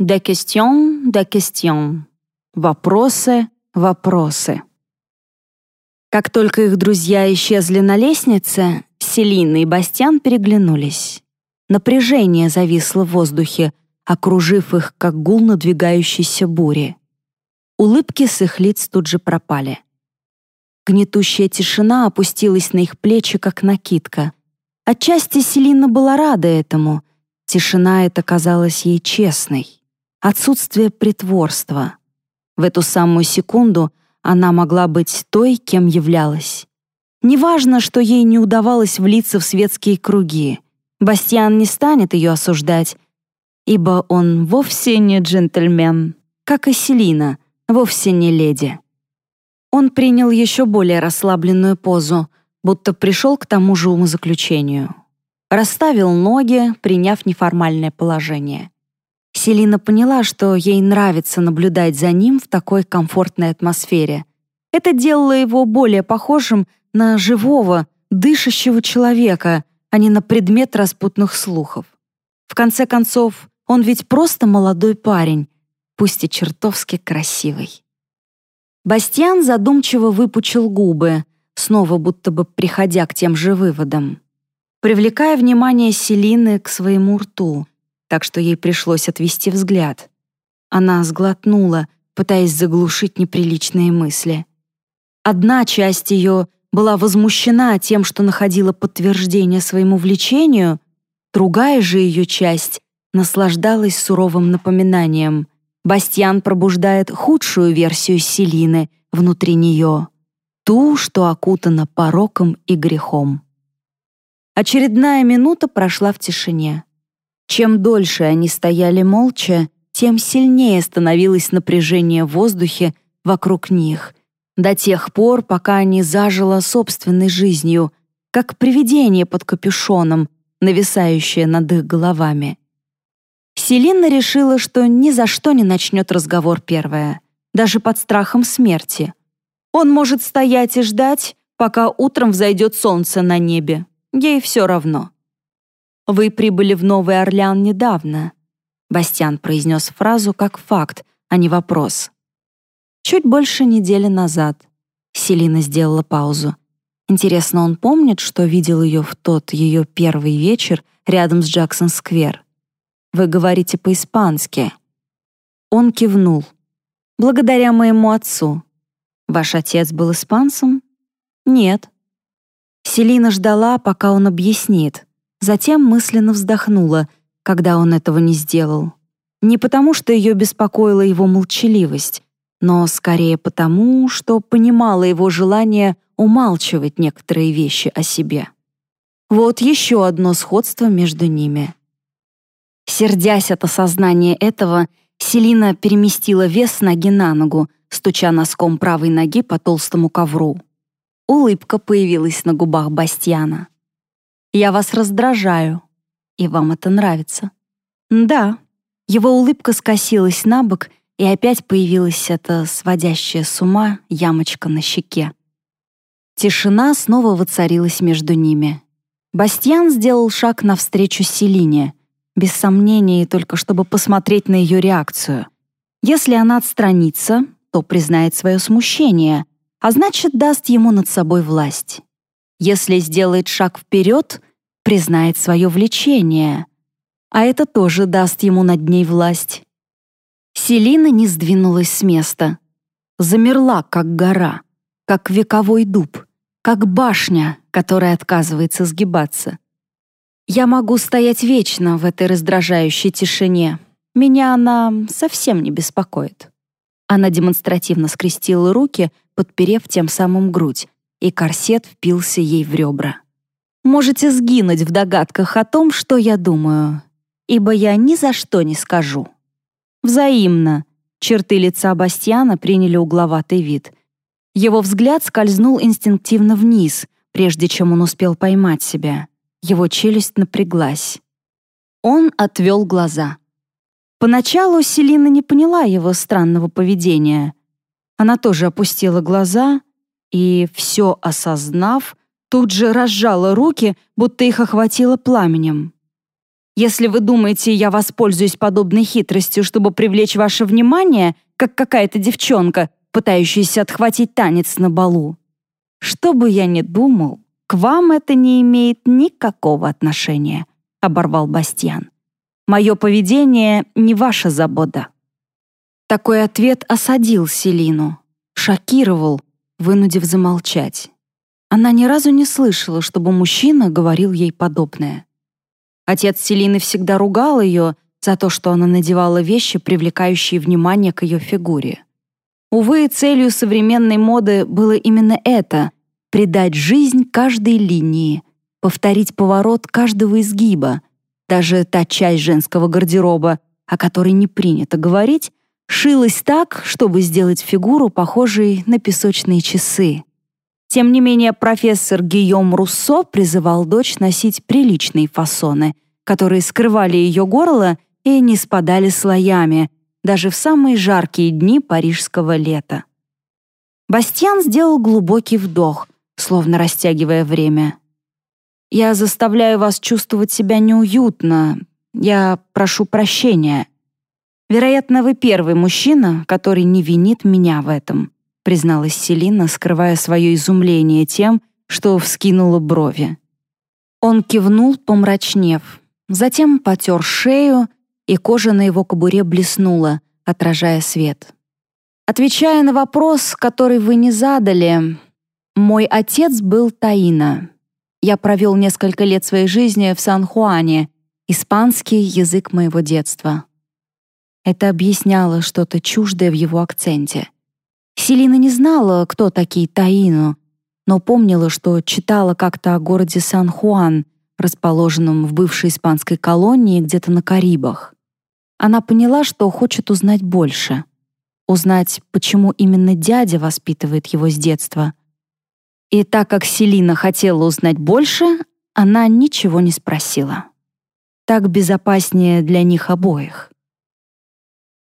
«De question, de question». Вопросы, вопросы. Как только их друзья исчезли на лестнице, Селина и Бастиан переглянулись. Напряжение зависло в воздухе, окружив их, как гул надвигающейся бури. Улыбки с их лиц тут же пропали. Гнетущая тишина опустилась на их плечи, как накидка. Отчасти Селина была рада этому. Тишина эта казалась ей честной. Отсутствие притворства. В эту самую секунду она могла быть той, кем являлась. Неважно, что ей не удавалось влиться в светские круги. Бастиан не станет ее осуждать, ибо он вовсе не джентльмен, как и Селина, вовсе не леди. Он принял еще более расслабленную позу, будто пришел к тому же умозаключению. Расставил ноги, приняв неформальное положение. Селина поняла, что ей нравится наблюдать за ним в такой комфортной атмосфере. Это делало его более похожим на живого, дышащего человека, а не на предмет распутных слухов. В конце концов, он ведь просто молодой парень, пусть и чертовски красивый. Бастиан задумчиво выпучил губы, снова будто бы приходя к тем же выводам, привлекая внимание Селины к своему рту, так что ей пришлось отвести взгляд. Она сглотнула, пытаясь заглушить неприличные мысли. Одна часть ее была возмущена тем, что находила подтверждение своему влечению, другая же ее часть наслаждалась суровым напоминанием. Бастьян пробуждает худшую версию Селины внутри нее, ту, что окутана пороком и грехом. Очередная минута прошла в тишине. Чем дольше они стояли молча, тем сильнее становилось напряжение в воздухе вокруг них, до тех пор, пока они зажило собственной жизнью, как привидение под капюшоном, нависающее над их головами. Селина решила, что ни за что не начнет разговор первая, даже под страхом смерти. Он может стоять и ждать, пока утром взойдет солнце на небе. Ей все равно. «Вы прибыли в Новый Орлеан недавно», Бастиан произнес фразу как факт, а не вопрос. Чуть больше недели назад. Селина сделала паузу. Интересно, он помнит, что видел ее в тот ее первый вечер рядом с Джексон-сквер? Вы говорите по-испански». Он кивнул. «Благодаря моему отцу. Ваш отец был испанцем?» «Нет». Селина ждала, пока он объяснит. Затем мысленно вздохнула, когда он этого не сделал. Не потому, что ее беспокоила его молчаливость, но скорее потому, что понимала его желание умалчивать некоторые вещи о себе. Вот еще одно сходство между ними. Сердясь от осознания этого, Селина переместила вес ноги на ногу, стуча носком правой ноги по толстому ковру. Улыбка появилась на губах Бастьяна. «Я вас раздражаю, и вам это нравится». «Да». Его улыбка скосилась на бок, и опять появилась эта сводящая с ума ямочка на щеке. Тишина снова воцарилась между ними. Бастьян сделал шаг навстречу Селине — без сомнений, только чтобы посмотреть на ее реакцию. Если она отстранится, то признает свое смущение, а значит, даст ему над собой власть. Если сделает шаг вперед, признает свое влечение, а это тоже даст ему над ней власть. Селина не сдвинулась с места. Замерла, как гора, как вековой дуб, как башня, которая отказывается сгибаться. Я могу стоять вечно в этой раздражающей тишине. Меня она совсем не беспокоит. Она демонстративно скрестила руки, подперев тем самым грудь, и корсет впился ей в ребра. Можете сгинуть в догадках о том, что я думаю, ибо я ни за что не скажу. Взаимно. Черты лица Бастиана приняли угловатый вид. Его взгляд скользнул инстинктивно вниз, прежде чем он успел поймать себя. Его челюсть напряглась. Он отвел глаза. Поначалу Селина не поняла его странного поведения. Она тоже опустила глаза и, все осознав, тут же разжала руки, будто их охватило пламенем. Если вы думаете, я воспользуюсь подобной хитростью, чтобы привлечь ваше внимание, как какая-то девчонка, пытающаяся отхватить танец на балу. Что бы я ни думал, к вам это не имеет никакого отношения, оборвал Бастьян. Мое поведение не ваша забота. Такой ответ осадил Селину, шокировал, вынудив замолчать. Она ни разу не слышала, чтобы мужчина говорил ей подобное. Отец Селины всегда ругал ее за то, что она надевала вещи, привлекающие внимание к ее фигуре. Увы, целью современной моды было именно это — придать жизнь каждой линии, повторить поворот каждого изгиба. Даже та часть женского гардероба, о которой не принято говорить, шилась так, чтобы сделать фигуру похожей на песочные часы. Тем не менее, профессор Гийом Руссо призывал дочь носить приличные фасоны, которые скрывали ее горло и не спадали слоями, даже в самые жаркие дни парижского лета. Бастьян сделал глубокий вдох, словно растягивая время. «Я заставляю вас чувствовать себя неуютно. Я прошу прощения. Вероятно, вы первый мужчина, который не винит меня в этом призналась Селина, скрывая свое изумление тем, что вскинула брови. Он кивнул, помрачнев, затем потер шею, и кожа на его кобуре блеснула, отражая свет. Отвечая на вопрос, который вы не задали, мой отец был Таина. Я провел несколько лет своей жизни в Сан-Хуане, испанский язык моего детства. Это объясняло что-то чуждое в его акценте — Селина не знала, кто такие Таину, но помнила, что читала как-то о городе Сан-Хуан, расположенном в бывшей испанской колонии где-то на Карибах. Она поняла, что хочет узнать больше. Узнать, почему именно дядя воспитывает его с детства. И так как Селина хотела узнать больше, она ничего не спросила. Так безопаснее для них обоих.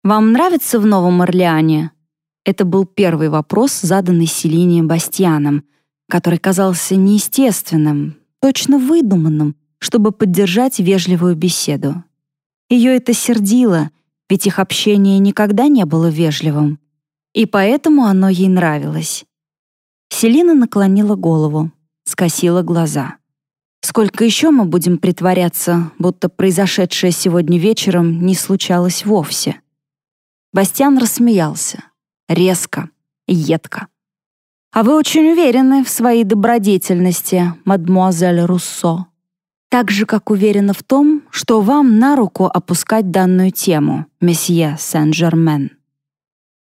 «Вам нравится в Новом Орлеане?» Это был первый вопрос, заданный Селине Бастьяном, который казался неестественным, точно выдуманным, чтобы поддержать вежливую беседу. Ее это сердило, ведь их общение никогда не было вежливым, и поэтому оно ей нравилось. Селина наклонила голову, скосила глаза. Сколько еще мы будем притворяться, будто произошедшее сегодня вечером не случалось вовсе? Бастиан рассмеялся резко, едко. «А вы очень уверены в своей добродетельности, мадмуазель Руссо. Так же, как уверена в том, что вам на руку опускать данную тему, месье Сен-Жермен».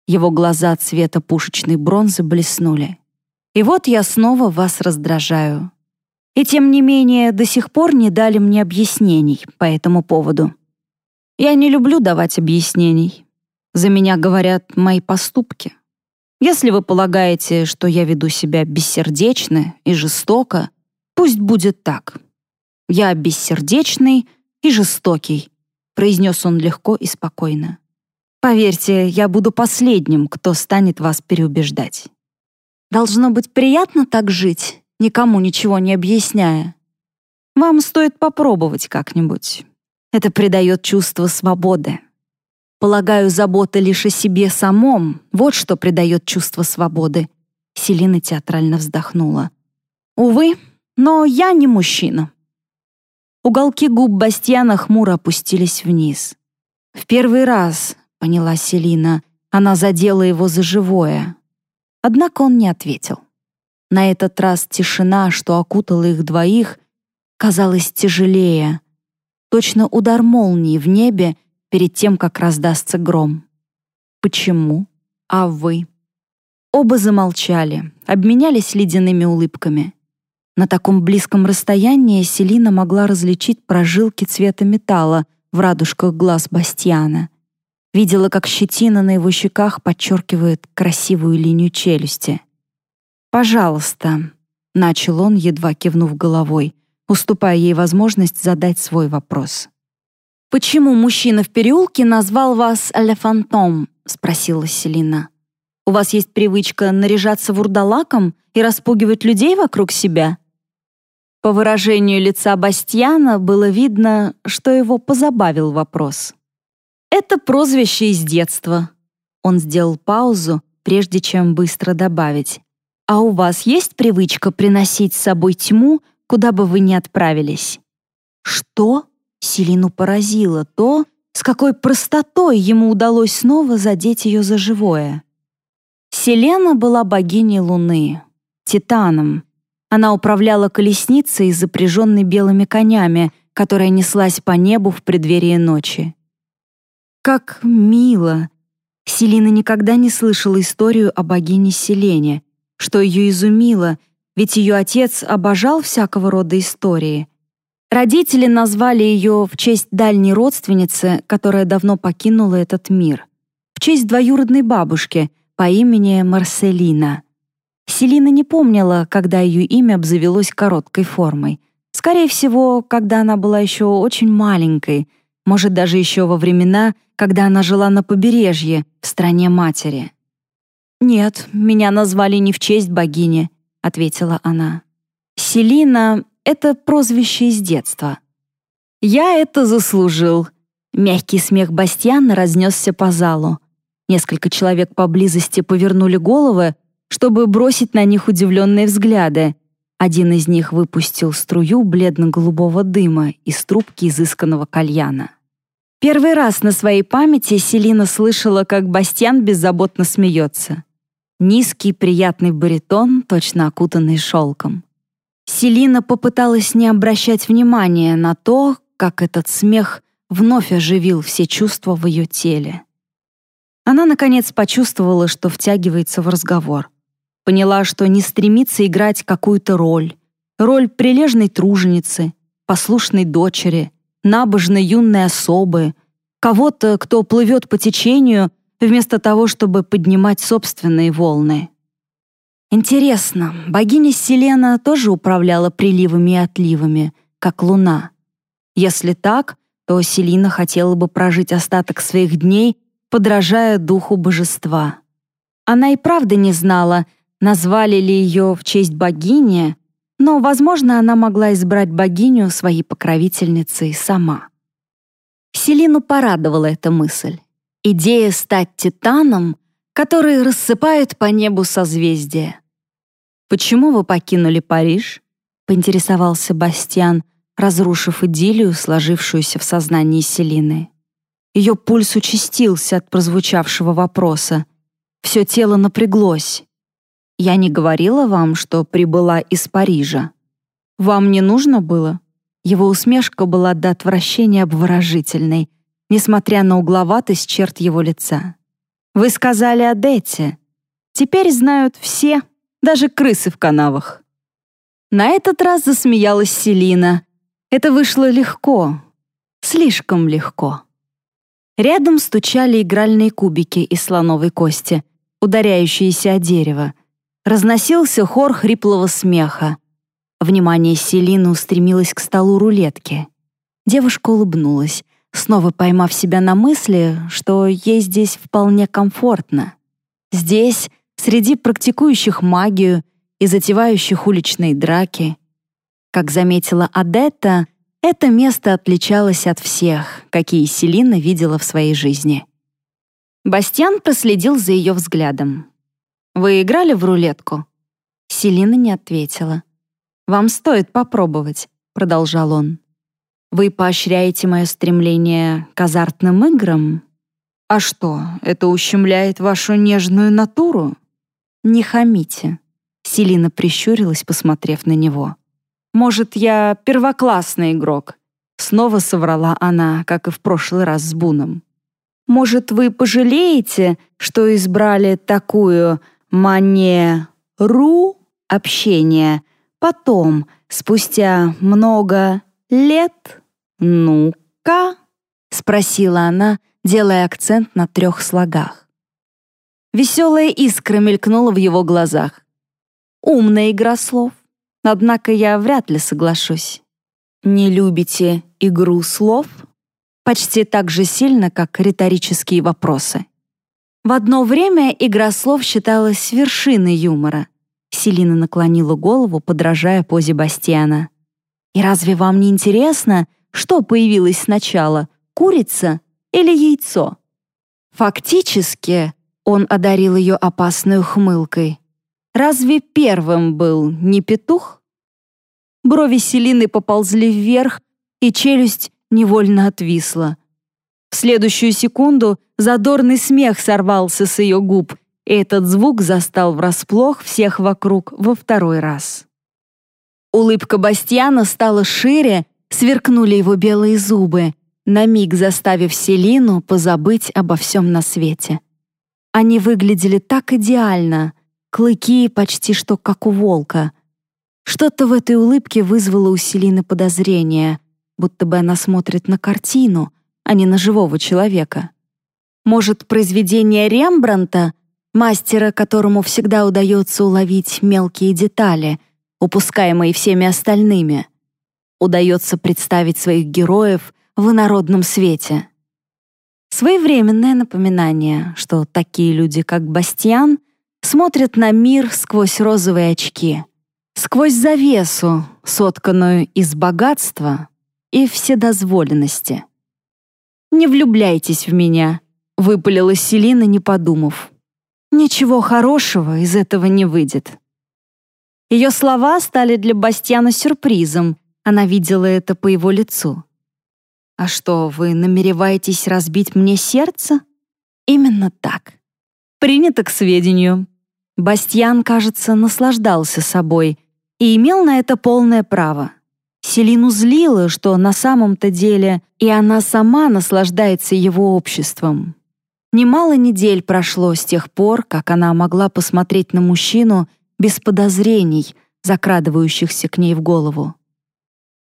Его глаза цвета пушечной бронзы блеснули. «И вот я снова вас раздражаю. И тем не менее, до сих пор не дали мне объяснений по этому поводу. Я не люблю давать объяснений. За меня говорят мои поступки. Если вы полагаете, что я веду себя бессердечно и жестоко, пусть будет так. Я бессердечный и жестокий, произнес он легко и спокойно. Поверьте, я буду последним, кто станет вас переубеждать. Должно быть приятно так жить, никому ничего не объясняя. Вам стоит попробовать как-нибудь. Это придает чувство свободы. Полагаю, забота лишь о себе самом — вот что придает чувство свободы. Селина театрально вздохнула. Увы, но я не мужчина. Уголки губ Бастьяна хмуро опустились вниз. В первый раз, поняла Селина, она задела его за живое. Однако он не ответил. На этот раз тишина, что окутала их двоих, казалась тяжелее. Точно удар молнии в небе — перед тем, как раздастся гром. «Почему? А вы?» Оба замолчали, обменялись ледяными улыбками. На таком близком расстоянии Селина могла различить прожилки цвета металла в радужках глаз Бастиана. Видела, как щетина на его щеках подчеркивает красивую линию челюсти. «Пожалуйста», — начал он, едва кивнув головой, уступая ей возможность задать свой вопрос. «Почему мужчина в переулке назвал вас Лефантом?» — спросила Селина. «У вас есть привычка наряжаться вурдалаком и распугивать людей вокруг себя?» По выражению лица Бастьяна было видно, что его позабавил вопрос. «Это прозвище из детства». Он сделал паузу, прежде чем быстро добавить. «А у вас есть привычка приносить с собой тьму, куда бы вы ни отправились?» «Что?» — Селину поразило то, с какой простотой ему удалось снова задеть ее за живое. Селена была богиней Луны, Титаном. Она управляла колесницей, запряженной белыми конями, которая неслась по небу в преддверии ночи. Как мило! Селина никогда не слышала историю о богине Селене, что ее изумило, ведь ее отец обожал всякого рода истории. Родители назвали ее в честь дальней родственницы, которая давно покинула этот мир, в честь двоюродной бабушки по имени Марселина. Селина не помнила, когда ее имя обзавелось короткой формой. Скорее всего, когда она была еще очень маленькой, может, даже еще во времена, когда она жила на побережье, в стране матери. «Нет, меня назвали не в честь богини», — ответила она. «Селина — это прозвище из детства». «Я это заслужил», — мягкий смех Бастьяна разнесся по залу. Несколько человек поблизости повернули головы, чтобы бросить на них удивленные взгляды. Один из них выпустил струю бледно-голубого дыма из трубки изысканного кальяна. Первый раз на своей памяти Селина слышала, как Бастьян беззаботно смеется. Низкий, приятный баритон, точно окутанный шелком. Селина попыталась не обращать внимания на то, как этот смех вновь оживил все чувства в ее теле. Она, наконец, почувствовала, что втягивается в разговор. Поняла, что не стремится играть какую-то роль. Роль прилежной труженицы, послушной дочери — набожной юной особы, кого-то, кто плывет по течению, вместо того, чтобы поднимать собственные волны. Интересно, богиня Селена тоже управляла приливами и отливами, как луна? Если так, то Селина хотела бы прожить остаток своих дней, подражая духу божества. Она и правда не знала, назвали ли ее в честь богини, но, возможно, она могла избрать богиню своей покровительницей сама. Селину порадовала эта мысль. Идея стать титаном, который рассыпает по небу созвездия. «Почему вы покинули Париж?» — поинтересовался Бастиан, разрушив идиллию, сложившуюся в сознании Селины. Ее пульс участился от прозвучавшего вопроса. Все тело напряглось. Я не говорила вам, что прибыла из Парижа. Вам не нужно было?» Его усмешка была до отвращения обворожительной, несмотря на угловатость черт его лица. «Вы сказали о Дете. Теперь знают все, даже крысы в канавах». На этот раз засмеялась Селина. Это вышло легко, слишком легко. Рядом стучали игральные кубики из слоновой кости, ударяющиеся о дерево, Разносился хор хриплого смеха. Внимание Селины устремилось к столу рулетки. Девушка улыбнулась, снова поймав себя на мысли, что ей здесь вполне комфортно. Здесь, среди практикующих магию и затевающих уличные драки. Как заметила Адетта, это место отличалось от всех, какие Селина видела в своей жизни. Бастиан проследил за ее взглядом. Вы играли в рулетку?» Селина не ответила. «Вам стоит попробовать», — продолжал он. «Вы поощряете мое стремление к азартным играм? А что, это ущемляет вашу нежную натуру?» «Не хамите», — Селина прищурилась, посмотрев на него. «Может, я первоклассный игрок?» Снова соврала она, как и в прошлый раз с Буном. «Может, вы пожалеете, что избрали такую манеру общения. Потом, спустя много лет, ну-ка, спросила она, делая акцент на трех слогах. Веселая искра мелькнула в его глазах. Умная игра слов. Однако я вряд ли соглашусь. Не любите игру слов? Почти так же сильно, как риторические вопросы. В одно время игра слов считалась вершиной юмора. Селина наклонила голову, подражая позе Бастиана. И разве вам не интересно, что появилось сначала, курица или яйцо? Фактически, он одарил ее опасной ухмылкой. Разве первым был не петух? Брови Селины поползли вверх, и челюсть невольно отвисла. В следующую секунду задорный смех сорвался с ее губ, и этот звук застал врасплох всех вокруг во второй раз. Улыбка Бастьяна стала шире, сверкнули его белые зубы, на миг заставив Селину позабыть обо всем на свете. Они выглядели так идеально, клыки почти что как у волка. Что-то в этой улыбке вызвало у Селины подозрение, будто бы она смотрит на картину, а не на живого человека. Может, произведение Рембранта, мастера, которому всегда удается уловить мелкие детали — упускаемые всеми остальными. Удается представить своих героев в инородном свете. Своевременное напоминание, что такие люди, как Бастиан, смотрят на мир сквозь розовые очки, сквозь завесу, сотканную из богатства и вседозволенности. «Не влюбляйтесь в меня», — выпалила Селина, не подумав. «Ничего хорошего из этого не выйдет». Ее слова стали для Бастьяна сюрпризом. Она видела это по его лицу. «А что, вы намереваетесь разбить мне сердце?» «Именно так. Принято к сведению». Бастьян, кажется, наслаждался собой и имел на это полное право. Селину злило, что на самом-то деле и она сама наслаждается его обществом. Немало недель прошло с тех пор, как она могла посмотреть на мужчину без подозрений, закрадывающихся к ней в голову.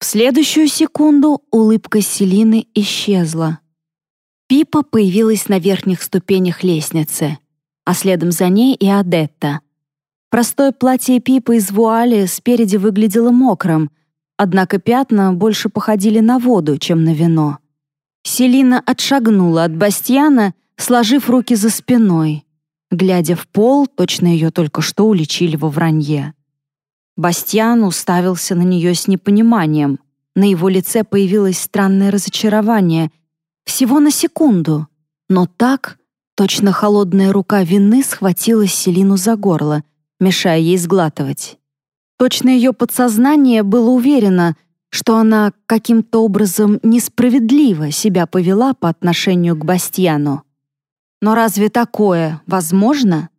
В следующую секунду улыбка Селины исчезла. Пипа появилась на верхних ступенях лестницы, а следом за ней и Адетта. Простое платье Пипы из вуали спереди выглядело мокрым, однако пятна больше походили на воду, чем на вино. Селина отшагнула от Бастьяна, сложив руки за спиной. Глядя в пол, точно ее только что уличили во вранье. Бастьян уставился на нее с непониманием. На его лице появилось странное разочарование. Всего на секунду. Но так, точно холодная рука вины схватила Селину за горло, мешая ей сглатывать. Точно ее подсознание было уверено, что она каким-то образом несправедливо себя повела по отношению к Бастьяну. Но разве такое возможно?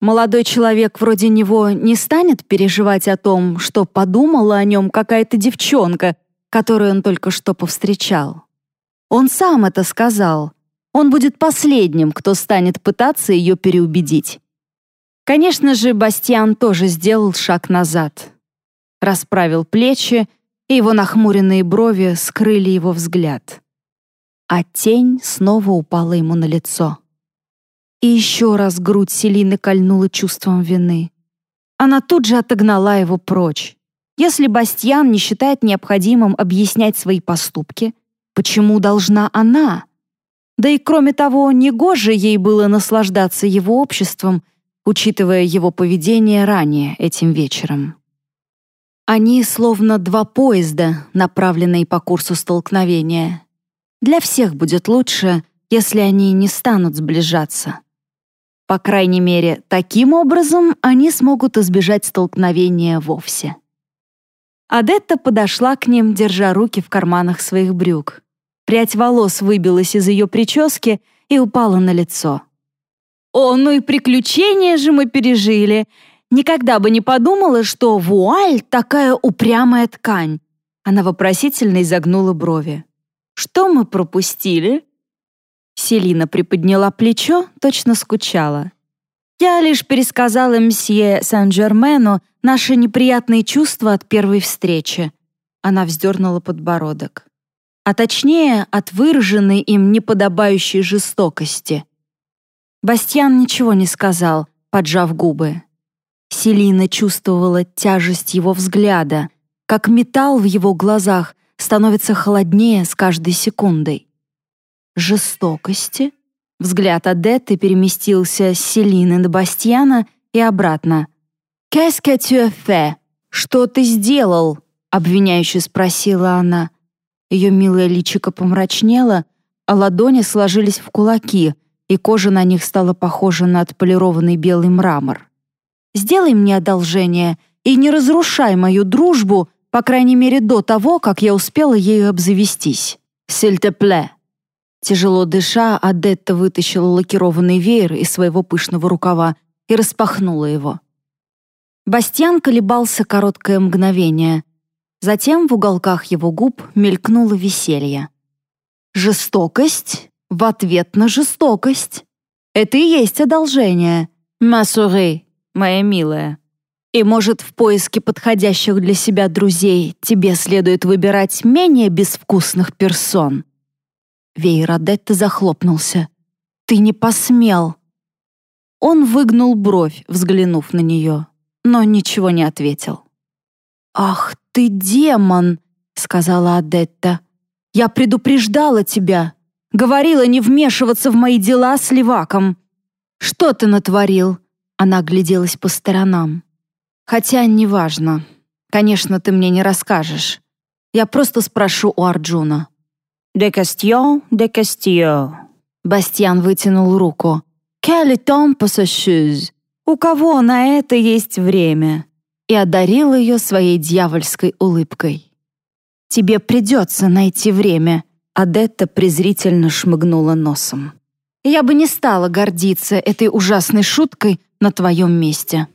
Молодой человек вроде него не станет переживать о том, что подумала о нем какая-то девчонка, которую он только что повстречал. Он сам это сказал. Он будет последним, кто станет пытаться ее переубедить. Конечно же, Бастиан тоже сделал шаг назад. Расправил плечи, и его нахмуренные брови скрыли его взгляд. А тень снова упала ему на лицо. И еще раз грудь Селины кольнула чувством вины. Она тут же отогнала его прочь. Если Бастьян не считает необходимым объяснять свои поступки, почему должна она? Да и кроме того, негоже ей было наслаждаться его обществом, учитывая его поведение ранее этим вечером. Они словно два поезда, направленные по курсу столкновения. Для всех будет лучше, если они не станут сближаться. По крайней мере, таким образом они смогут избежать столкновения вовсе. Адетта подошла к ним, держа руки в карманах своих брюк. Прядь волос выбилась из ее прически и упала на лицо. «О, ну и приключения же мы пережили! Никогда бы не подумала, что вуаль — такая упрямая ткань!» Она вопросительно изогнула брови. «Что мы пропустили?» Селина приподняла плечо, точно скучала. Я лишь пересказала мсье Сен-Жермену наши неприятные чувства от первой встречи. Она вздернула подбородок. А точнее, от выраженной им неподобающей жестокости. Бастьян ничего не сказал, поджав губы. Селина чувствовала тяжесть его взгляда, как металл в его глазах становится холоднее с каждой секундой жестокости. Взгляд Адетты переместился с Селины на Бастьяна и обратно. «Qu'est-ce que tu as fait?» «Что ты сделал?» — обвиняюще спросила она. Ее милое личико помрачнело, а ладони сложились в кулаки, и кожа на них стала похожа на отполированный белый мрамор. «Сделай мне одолжение и не разрушай мою дружбу, по крайней мере до того, как я успела ею обзавестись. Сильтепле». Тяжело дыша, Адетта вытащила лакированный веер из своего пышного рукава и распахнула его. Бастьян колебался короткое мгновение. Затем в уголках его губ мелькнуло веселье. «Жестокость в ответ на жестокость. Это и есть одолжение, Масуры, моя милая. И, может, в поиске подходящих для себя друзей тебе следует выбирать менее безвкусных персон?» Веер Адетты захлопнулся. «Ты не посмел!» Он выгнул бровь, взглянув на нее, но ничего не ответил. «Ах ты демон!» — сказала Адетта. «Я предупреждала тебя, говорила не вмешиваться в мои дела с леваком. Что ты натворил?» Она огляделась по сторонам. «Хотя неважно. Конечно, ты мне не расскажешь. Я просто спрошу у Арджуна». «Де Кастьон, де Кастьо». Бастьян вытянул руку. «Quel temps pour У кого на это есть время?» И одарил ее своей дьявольской улыбкой. «Тебе придется найти время», — Адетта презрительно шмыгнула носом. «Я бы не стала гордиться этой ужасной шуткой на твоем месте.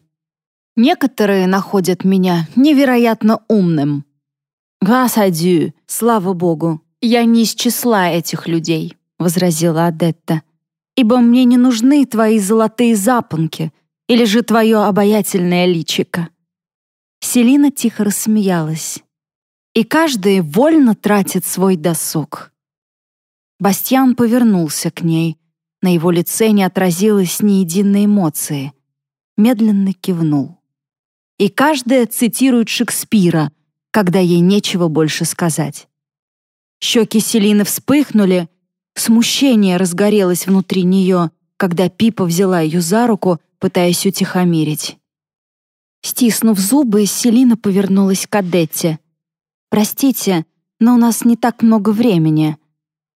Некоторые находят меня невероятно умным. Dieu, слава богу, «Я не из числа этих людей», — возразила Адетта. «Ибо мне не нужны твои золотые запонки или же твое обаятельное личико». Селина тихо рассмеялась. «И каждый вольно тратит свой досуг». Бастьян повернулся к ней. На его лице не отразилось ни единой эмоции. Медленно кивнул. И каждая цитирует Шекспира, когда ей нечего больше сказать. Щеки Селины вспыхнули, смущение разгорелось внутри нее, когда Пипа взяла ее за руку, пытаясь утихомирить. Стиснув зубы, Селина повернулась к Адетте. «Простите, но у нас не так много времени.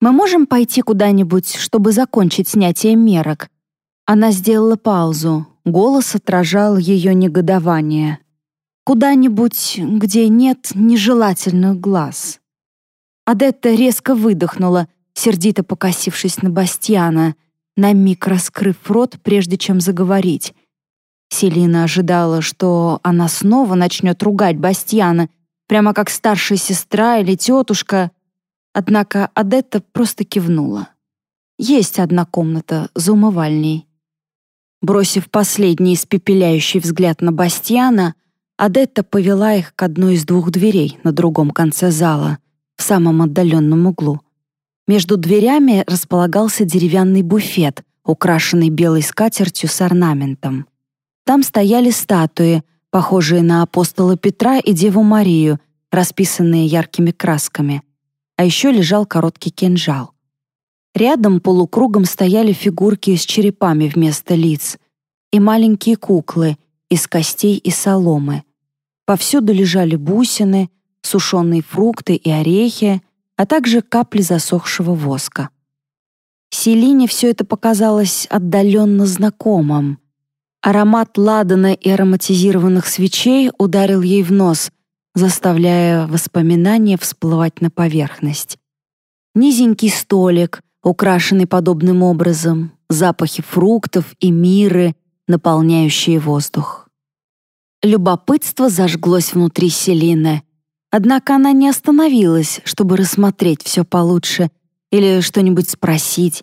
Мы можем пойти куда-нибудь, чтобы закончить снятие мерок?» Она сделала паузу. Голос отражал ее негодование. «Куда-нибудь, где нет нежелательных глаз». Адетта резко выдохнула, сердито покосившись на Бастиана, на миг раскрыв рот, прежде чем заговорить. Селина ожидала, что она снова начнет ругать Бастиана, прямо как старшая сестра или тетушка. Однако Адетта просто кивнула. Есть одна комната за умывальней. Бросив последний испепеляющий взгляд на Бастиана, Адетта повела их к одной из двух дверей на другом конце зала в самом отдаленном углу. Между дверями располагался деревянный буфет, украшенный белой скатертью с орнаментом. Там стояли статуи, похожие на апостола Петра и Деву Марию, расписанные яркими красками. А еще лежал короткий кинжал. Рядом полукругом стояли фигурки с черепами вместо лиц и маленькие куклы из костей и соломы. Повсюду лежали бусины, сушеные фрукты и орехи, а также капли засохшего воска. Селине все это показалось отдаленно знакомым. Аромат ладана и ароматизированных свечей ударил ей в нос, заставляя воспоминания всплывать на поверхность. Низенький столик, украшенный подобным образом, запахи фруктов и миры, наполняющие воздух. Любопытство зажглось внутри Селины, Однако она не остановилась, чтобы рассмотреть все получше или что-нибудь спросить.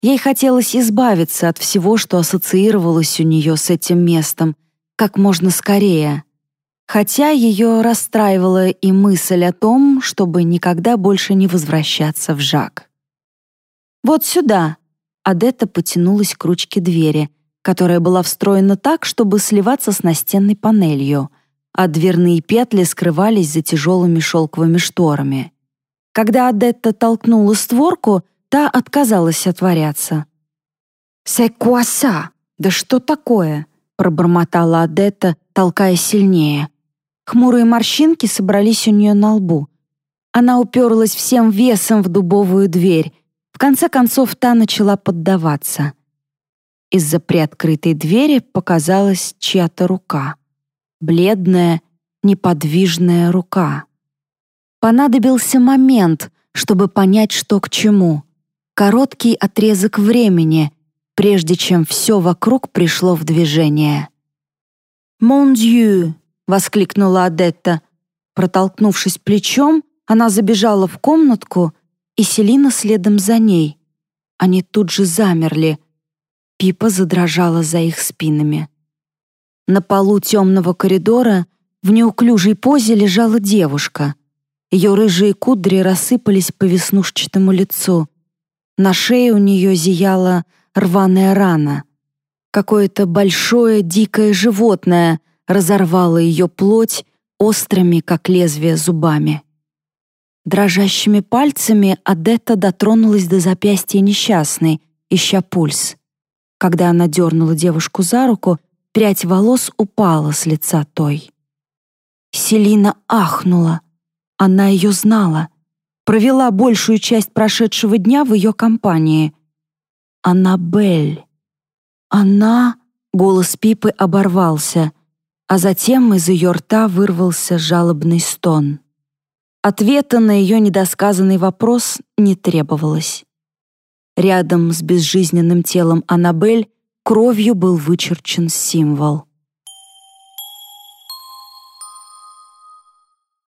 Ей хотелось избавиться от всего, что ассоциировалось у нее с этим местом, как можно скорее. Хотя ее расстраивала и мысль о том, чтобы никогда больше не возвращаться в Жак. «Вот сюда!» Адетта потянулась к ручке двери, которая была встроена так, чтобы сливаться с настенной панелью — а дверные петли скрывались за тяжелыми шелковыми шторами. Когда Адетта толкнула створку, та отказалась отворяться. «Се куаса! Да что такое?» — пробормотала Адетта, толкая сильнее. Хмурые морщинки собрались у нее на лбу. Она уперлась всем весом в дубовую дверь. В конце концов, та начала поддаваться. Из-за приоткрытой двери показалась чья-то рука. Бледная, неподвижная рука. Понадобился момент, чтобы понять, что к чему. Короткий отрезок времени, прежде чем все вокруг пришло в движение. «Mon Dieu!» — воскликнула Адетта. Протолкнувшись плечом, она забежала в комнатку, и Селина следом за ней. Они тут же замерли. Пипа задрожала за их спинами. На полу темного коридора в неуклюжей позе лежала девушка. Ее рыжие кудри рассыпались по веснушчатому лицу. На шее у нее зияла рваная рана. Какое-то большое дикое животное разорвало ее плоть острыми, как лезвие, зубами. Дрожащими пальцами Адетта дотронулась до запястья несчастной, ища пульс. Когда она дернула девушку за руку, прядь волос упала с лица той. Селина ахнула. Она ее знала. Провела большую часть прошедшего дня в ее компании. Аннабель. Она... Голос Пипы оборвался, а затем из ее рта вырвался жалобный стон. Ответа на ее недосказанный вопрос не требовалось. Рядом с безжизненным телом Аннабель кровью был вычерчен символ.